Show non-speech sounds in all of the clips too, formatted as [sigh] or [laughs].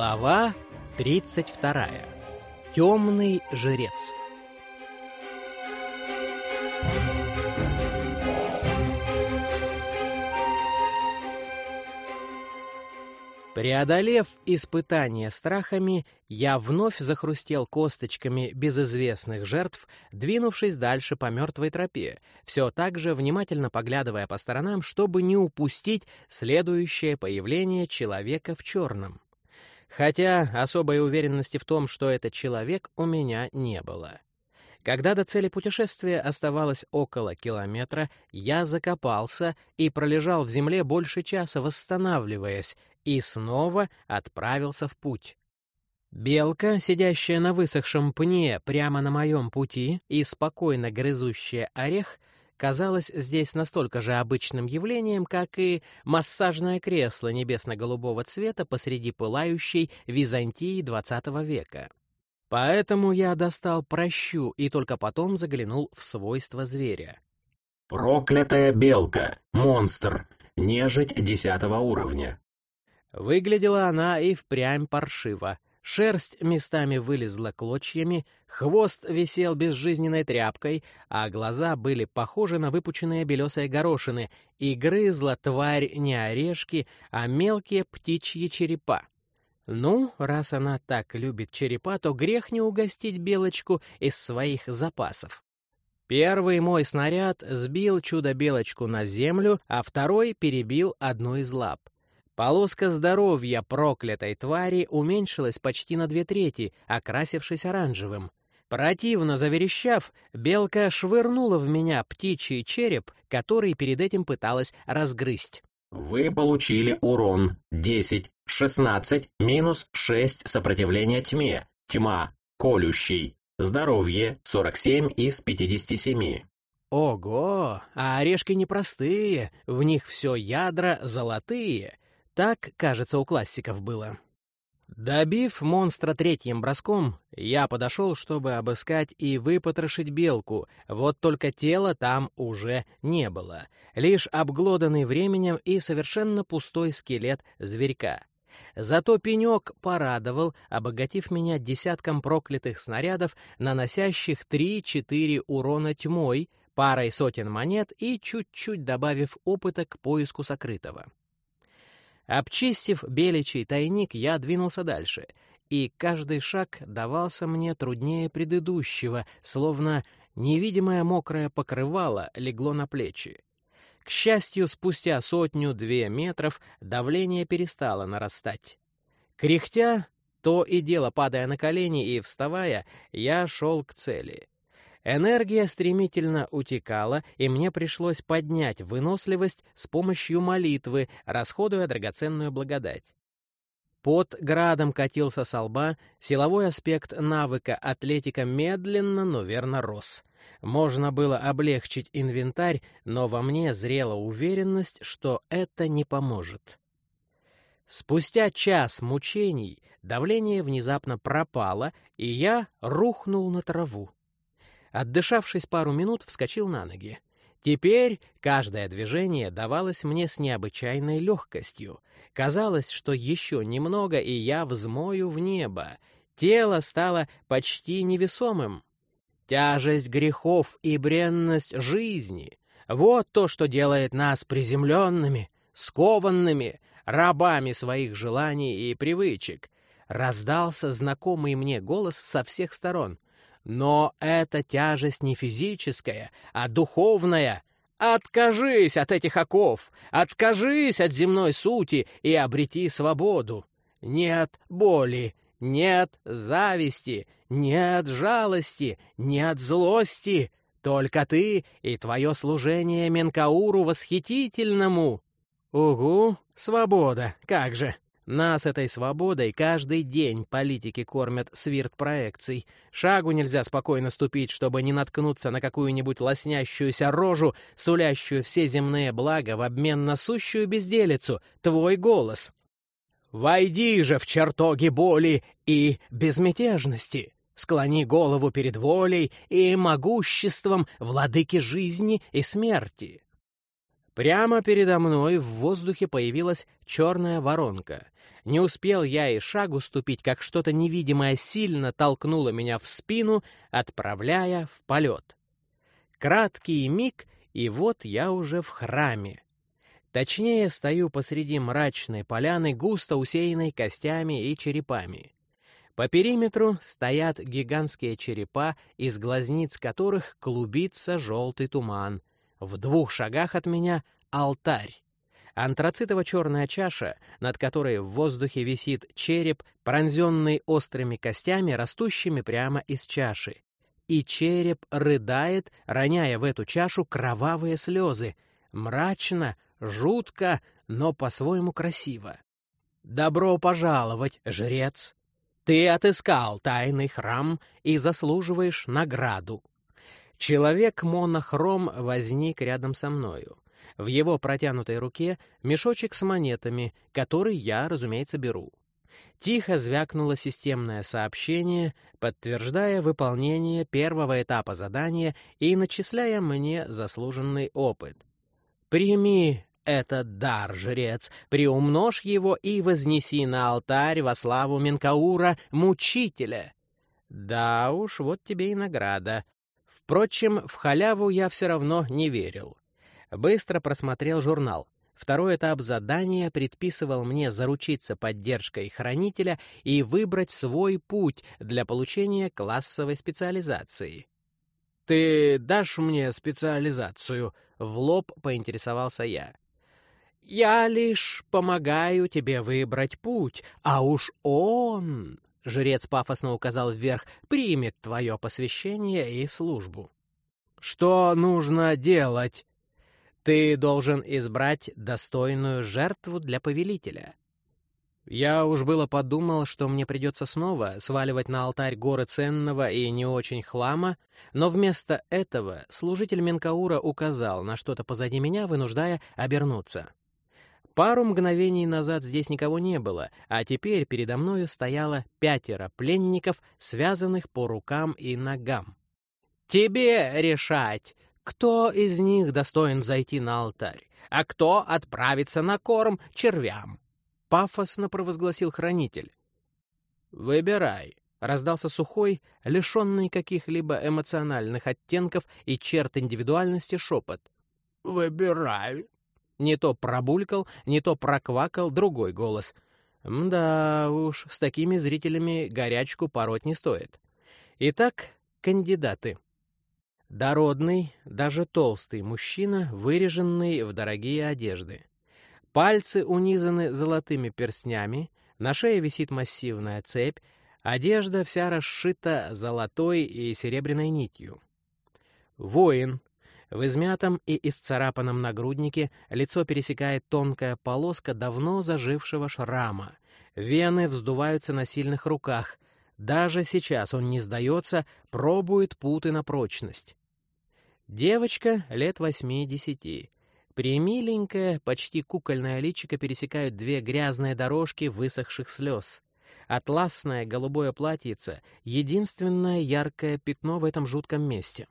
Глава 32. Темный жрец. Преодолев испытание страхами, я вновь захрустел косточками безызвестных жертв, двинувшись дальше по мертвой тропе, все так же внимательно поглядывая по сторонам, чтобы не упустить следующее появление человека в черном. Хотя особой уверенности в том, что это человек, у меня не было. Когда до цели путешествия оставалось около километра, я закопался и пролежал в земле больше часа, восстанавливаясь, и снова отправился в путь. Белка, сидящая на высохшем пне прямо на моем пути и спокойно грызущая орех, казалась здесь настолько же обычным явлением, как и массажное кресло небесно-голубого цвета посреди пылающей Византии XX века. Поэтому я достал прощу и только потом заглянул в свойства зверя. «Проклятая белка! Монстр! Нежить десятого уровня!» Выглядела она и впрямь паршиво. Шерсть местами вылезла клочьями, хвост висел безжизненной тряпкой, а глаза были похожи на выпученные белесые горошины, и грызла тварь не орешки, а мелкие птичьи черепа. Ну, раз она так любит черепа, то грех не угостить белочку из своих запасов. Первый мой снаряд сбил чудо-белочку на землю, а второй перебил одну из лап. Полоска здоровья проклятой твари уменьшилась почти на две трети, окрасившись оранжевым. Противно заверещав, белка швырнула в меня птичий череп, который перед этим пыталась разгрызть. Вы получили урон 10, 16, минус 6 сопротивления тьме. Тьма, колющий. Здоровье 47 из 57. Ого, а орешки непростые, в них все ядра золотые. Так, кажется, у классиков было. Добив монстра третьим броском, я подошел, чтобы обыскать и выпотрошить белку, вот только тела там уже не было, лишь обглоданный временем и совершенно пустой скелет зверька. Зато пенек порадовал, обогатив меня десятком проклятых снарядов, наносящих 3-4 урона тьмой, парой сотен монет и чуть-чуть добавив опыта к поиску сокрытого. Обчистив беличий тайник, я двинулся дальше, и каждый шаг давался мне труднее предыдущего, словно невидимое мокрое покрывало легло на плечи. К счастью, спустя сотню-две метров давление перестало нарастать. Кряхтя, то и дело падая на колени и вставая, я шел к цели. Энергия стремительно утекала, и мне пришлось поднять выносливость с помощью молитвы, расходуя драгоценную благодать. Под градом катился со лба, силовой аспект навыка атлетика медленно, но верно рос. Можно было облегчить инвентарь, но во мне зрела уверенность, что это не поможет. Спустя час мучений давление внезапно пропало, и я рухнул на траву. Отдышавшись пару минут, вскочил на ноги. Теперь каждое движение давалось мне с необычайной легкостью. Казалось, что еще немного, и я взмою в небо. Тело стало почти невесомым. Тяжесть грехов и бренность жизни — вот то, что делает нас приземленными, скованными, рабами своих желаний и привычек. Раздался знакомый мне голос со всех сторон — но эта тяжесть не физическая, а духовная. Откажись от этих оков, откажись от земной сути и обрети свободу. Нет боли, нет зависти, нет жалости, нет злости. Только ты и твое служение Менкауру восхитительному. Угу, свобода, как же. Нас этой свободой каждый день политики кормят свирт проекций. Шагу нельзя спокойно ступить, чтобы не наткнуться на какую-нибудь лоснящуюся рожу, сулящую все земные блага в обмен на сущую безделицу, твой голос. «Войди же в чертоги боли и безмятежности!» Склони голову перед волей и могуществом владыки жизни и смерти. Прямо передо мной в воздухе появилась черная воронка. Не успел я и шагу ступить, как что-то невидимое сильно толкнуло меня в спину, отправляя в полет. Краткий миг, и вот я уже в храме. Точнее, стою посреди мрачной поляны, густо усеянной костями и черепами. По периметру стоят гигантские черепа, из глазниц которых клубится желтый туман. В двух шагах от меня — алтарь. Антрацитово-черная чаша, над которой в воздухе висит череп, пронзенный острыми костями, растущими прямо из чаши. И череп рыдает, роняя в эту чашу кровавые слезы. Мрачно, жутко, но по-своему красиво. «Добро пожаловать, жрец! Ты отыскал тайный храм и заслуживаешь награду». Человек монохром возник рядом со мною. В его протянутой руке мешочек с монетами, который я, разумеется, беру. Тихо звякнуло системное сообщение, подтверждая выполнение первого этапа задания и начисляя мне заслуженный опыт. «Прими этот дар, жрец, приумножь его и вознеси на алтарь во славу Менкаура, мучителя». Да уж, вот тебе и награда. Впрочем, в халяву я все равно не верил. Быстро просмотрел журнал. Второй этап задания предписывал мне заручиться поддержкой хранителя и выбрать свой путь для получения классовой специализации. «Ты дашь мне специализацию?» — в лоб поинтересовался я. «Я лишь помогаю тебе выбрать путь, а уж он...» — жрец пафосно указал вверх — примет твое посвящение и службу. «Что нужно делать?» Ты должен избрать достойную жертву для повелителя. Я уж было подумал, что мне придется снова сваливать на алтарь горы ценного и не очень хлама, но вместо этого служитель Менкаура указал на что-то позади меня, вынуждая обернуться. Пару мгновений назад здесь никого не было, а теперь передо мною стояло пятеро пленников, связанных по рукам и ногам. «Тебе решать, кто из них достоин зайти на алтарь, а кто отправится на корм червям? Пафосно провозгласил хранитель. «Выбирай», — раздался сухой, лишенный каких-либо эмоциональных оттенков и черт индивидуальности шепот. «Выбирай». Не то пробулькал, не то проквакал другой голос. Мда уж, с такими зрителями горячку пороть не стоит. Итак, кандидаты. Дородный, даже толстый мужчина, выреженный в дорогие одежды. Пальцы унизаны золотыми перстнями, на шее висит массивная цепь, одежда вся расшита золотой и серебряной нитью. Воин. В измятом и исцарапанном нагруднике лицо пересекает тонкая полоска давно зажившего шрама. Вены вздуваются на сильных руках. Даже сейчас он не сдается, пробует путы на прочность. Девочка лет восьми-десяти. Примиленькая, почти кукольная личико пересекают две грязные дорожки высохших слез. Атласное голубое платьице — единственное яркое пятно в этом жутком месте.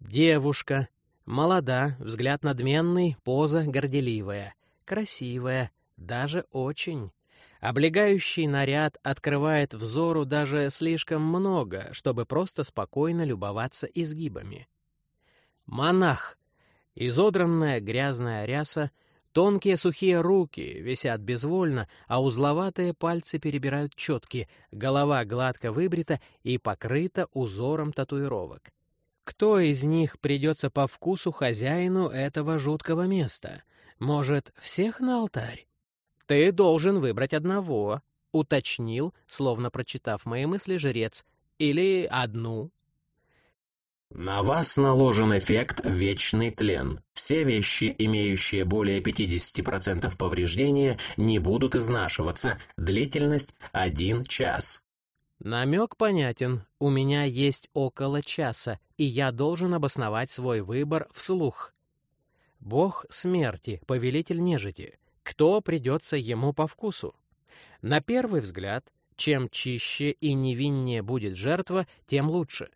Девушка. Молода, взгляд надменный, поза горделивая. Красивая, даже очень. Облегающий наряд открывает взору даже слишком много, чтобы просто спокойно любоваться изгибами. Монах. Изодранная грязная ряса, тонкие сухие руки висят безвольно, а узловатые пальцы перебирают четки, голова гладко выбрита и покрыта узором татуировок. Кто из них придется по вкусу хозяину этого жуткого места? Может, всех на алтарь? Ты должен выбрать одного, уточнил, словно прочитав мои мысли, жрец, или одну, на вас наложен эффект «Вечный тлен». Все вещи, имеющие более 50% повреждения, не будут изнашиваться. Длительность – один час. Намек понятен. У меня есть около часа, и я должен обосновать свой выбор вслух. Бог смерти, повелитель нежити. Кто придется ему по вкусу? На первый взгляд, чем чище и невиннее будет жертва, тем лучше.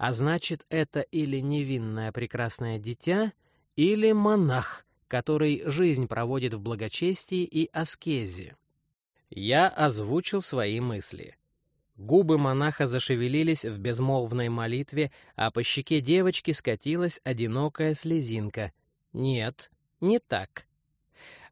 А значит, это или невинное прекрасное дитя, или монах, который жизнь проводит в благочестии и аскезе. Я озвучил свои мысли. Губы монаха зашевелились в безмолвной молитве, а по щеке девочки скатилась одинокая слезинка. Нет, не так.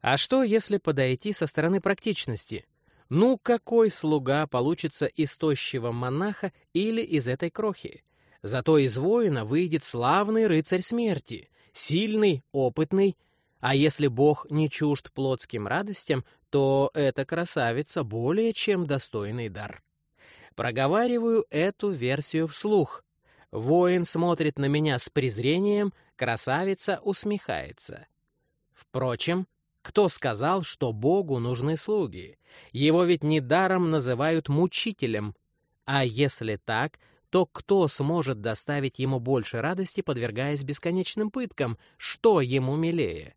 А что, если подойти со стороны практичности? Ну, какой слуга получится из тощего монаха или из этой крохи? Зато из воина выйдет славный рыцарь смерти, сильный, опытный. А если бог не чужд плотским радостям, то эта красавица более чем достойный дар. Проговариваю эту версию вслух. Воин смотрит на меня с презрением, красавица усмехается. Впрочем, кто сказал, что Богу нужны слуги? Его ведь недаром называют мучителем. А если так, то кто сможет доставить ему больше радости, подвергаясь бесконечным пыткам? Что ему милее?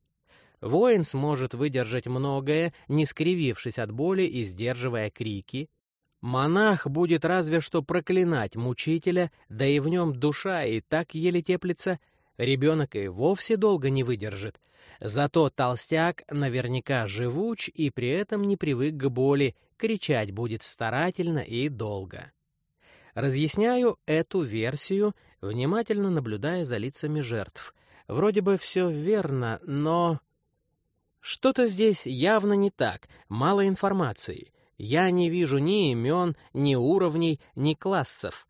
Воин сможет выдержать многое, не скривившись от боли и сдерживая крики. Монах будет разве что проклинать мучителя, да и в нем душа и так еле теплится. Ребенок и вовсе долго не выдержит — Зато толстяк наверняка живуч и при этом не привык к боли, кричать будет старательно и долго. Разъясняю эту версию, внимательно наблюдая за лицами жертв. Вроде бы все верно, но... Что-то здесь явно не так, мало информации. Я не вижу ни имен, ни уровней, ни классов.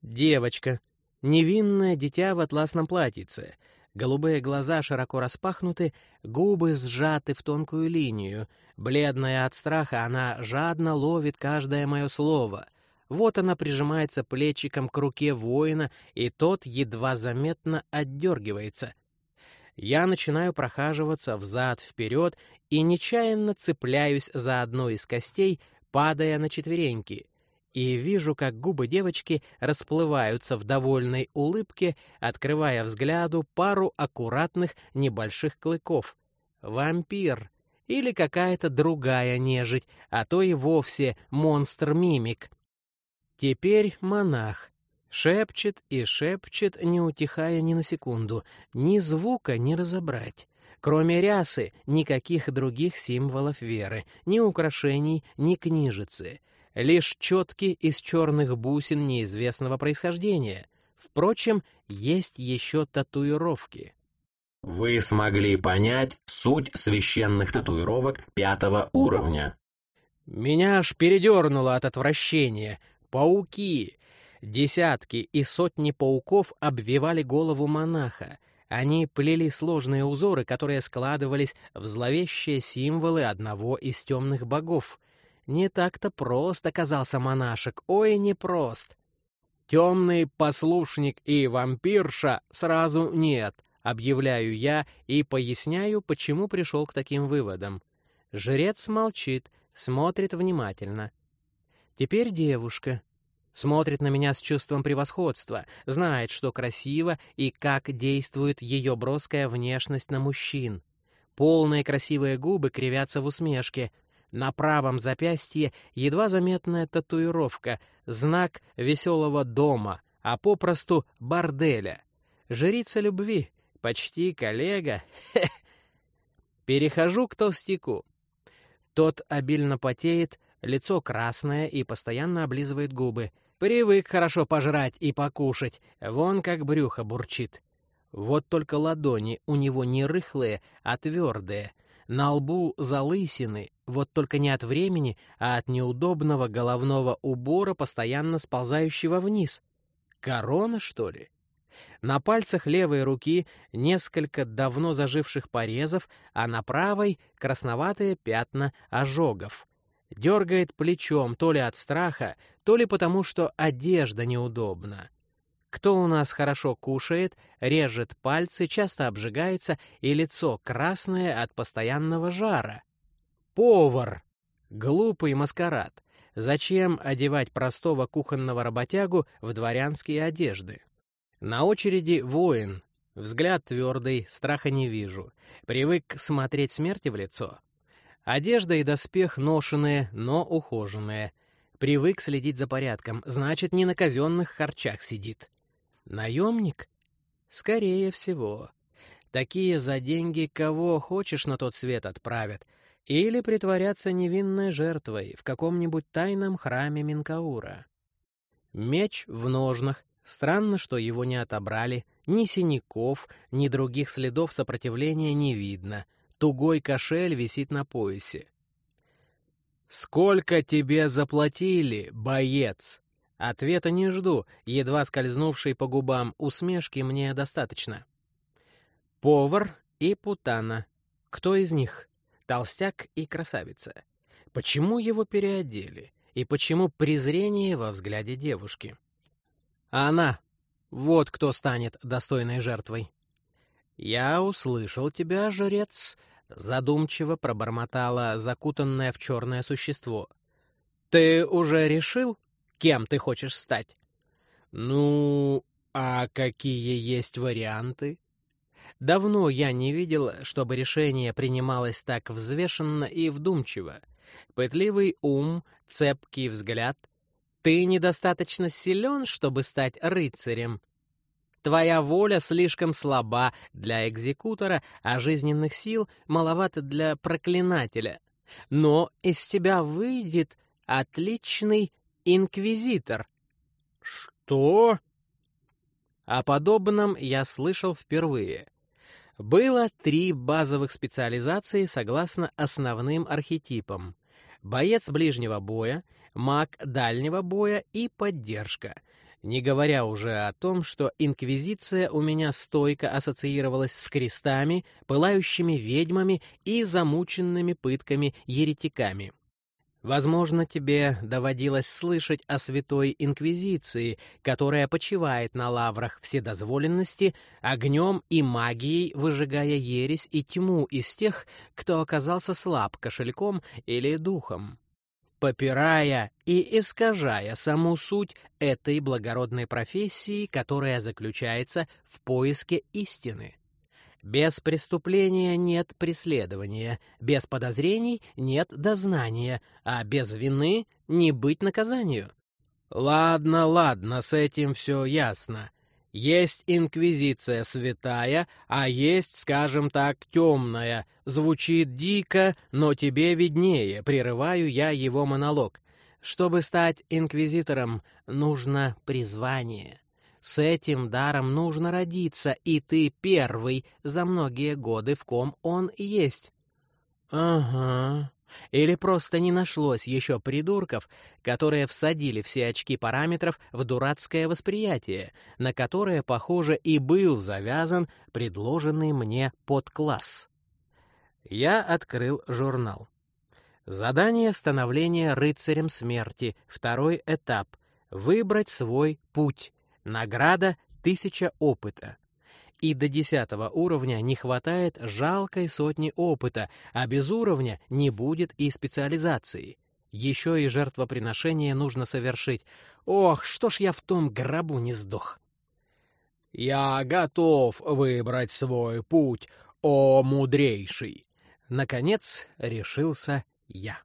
Девочка. Невинное дитя в атласном платьице — Голубые глаза широко распахнуты, губы сжаты в тонкую линию. Бледная от страха, она жадно ловит каждое мое слово. Вот она прижимается плечиком к руке воина, и тот едва заметно отдергивается. Я начинаю прохаживаться взад-вперед и нечаянно цепляюсь за одну из костей, падая на четвереньки — и вижу, как губы девочки расплываются в довольной улыбке, открывая взгляду пару аккуратных небольших клыков. Вампир или какая-то другая нежить, а то и вовсе монстр-мимик. Теперь монах. Шепчет и шепчет, не утихая ни на секунду. Ни звука не разобрать. Кроме рясы, никаких других символов веры, ни украшений, ни книжицы — лишь четки из черных бусин неизвестного происхождения. Впрочем, есть еще татуировки. Вы смогли понять суть священных татуировок пятого уровня. Меня аж передернуло от отвращения. Пауки! Десятки и сотни пауков обвивали голову монаха. Они плели сложные узоры, которые складывались в зловещие символы одного из темных богов. Не так-то прост оказался монашек, ой, не прост. Темный послушник и вампирша сразу нет, объявляю я и поясняю, почему пришел к таким выводам. Жрец молчит, смотрит внимательно. Теперь девушка. Смотрит на меня с чувством превосходства, знает, что красиво и как действует ее броская внешность на мужчин. Полные красивые губы кривятся в усмешке — на правом запястье едва заметная татуировка, знак веселого дома, а попросту борделя. Жрица любви, почти коллега. [laughs] Перехожу к толстяку. Тот обильно потеет, лицо красное и постоянно облизывает губы. Привык хорошо пожрать и покушать, вон как брюхо бурчит. Вот только ладони у него не рыхлые, а твердые — на лбу залысины, вот только не от времени, а от неудобного головного убора, постоянно сползающего вниз. Корона, что ли? На пальцах левой руки несколько давно заживших порезов, а на правой — красноватые пятна ожогов. Дергает плечом то ли от страха, то ли потому, что одежда неудобна. Кто у нас хорошо кушает, режет пальцы, часто обжигается, и лицо красное от постоянного жара. Повар! Глупый маскарад. Зачем одевать простого кухонного работягу в дворянские одежды? На очереди воин. Взгляд твердый, страха не вижу. Привык смотреть смерти в лицо. Одежда и доспех ношеные, но ухоженные. Привык следить за порядком, значит, не на казенных харчах сидит. Наемник? Скорее всего. Такие за деньги кого хочешь на тот свет отправят. или притворяться невинной жертвой в каком-нибудь тайном храме Минкаура. Меч в ножнах, странно, что его не отобрали, ни синяков, ни других следов сопротивления не видно, тугой кошель висит на поясе. «Сколько тебе заплатили, боец?» Ответа не жду, едва скользнувшей по губам усмешки мне достаточно. Повар и путана. Кто из них? Толстяк и красавица. Почему его переодели? И почему презрение во взгляде девушки? Она. Вот кто станет достойной жертвой. «Я услышал тебя, жрец», — задумчиво пробормотало закутанное в черное существо. «Ты уже решил, кем ты хочешь стать?» «Ну, а какие есть варианты?» Давно я не видел, чтобы решение принималось так взвешенно и вдумчиво. Пытливый ум, цепкий взгляд. Ты недостаточно силен, чтобы стать рыцарем. Твоя воля слишком слаба для экзекутора, а жизненных сил маловато для проклинателя. Но из тебя выйдет отличный инквизитор. Что? О подобном я слышал впервые. Было три базовых специализации согласно основным архетипам. Боец ближнего боя, маг дальнего боя и поддержка. Не говоря уже о том, что инквизиция у меня стойко ассоциировалась с крестами, пылающими ведьмами и замученными пытками еретиками. Возможно, тебе доводилось слышать о Святой Инквизиции, которая почивает на лаврах вседозволенности, огнем и магией выжигая ересь и тьму из тех, кто оказался слаб кошельком или духом, попирая и искажая саму суть этой благородной профессии, которая заключается в поиске истины. Без преступления нет преследования, без подозрений нет дознания, а без вины не быть наказанию. Ладно, ладно, с этим все ясно. Есть инквизиция святая, а есть, скажем так, темная. Звучит дико, но тебе виднее, прерываю я его монолог. Чтобы стать инквизитором, нужно призвание. С этим даром нужно родиться, и ты первый за многие годы, в ком он есть. Ага. Или просто не нашлось еще придурков, которые всадили все очки параметров в дурацкое восприятие, на которое, похоже, и был завязан предложенный мне подкласс. Я открыл журнал. Задание становления рыцарем смерти. Второй этап. Выбрать свой путь. Награда — тысяча опыта. И до десятого уровня не хватает жалкой сотни опыта, а без уровня не будет и специализации. Еще и жертвоприношение нужно совершить. Ох, что ж я в том гробу не сдох. «Я готов выбрать свой путь, о мудрейший!» Наконец решился я.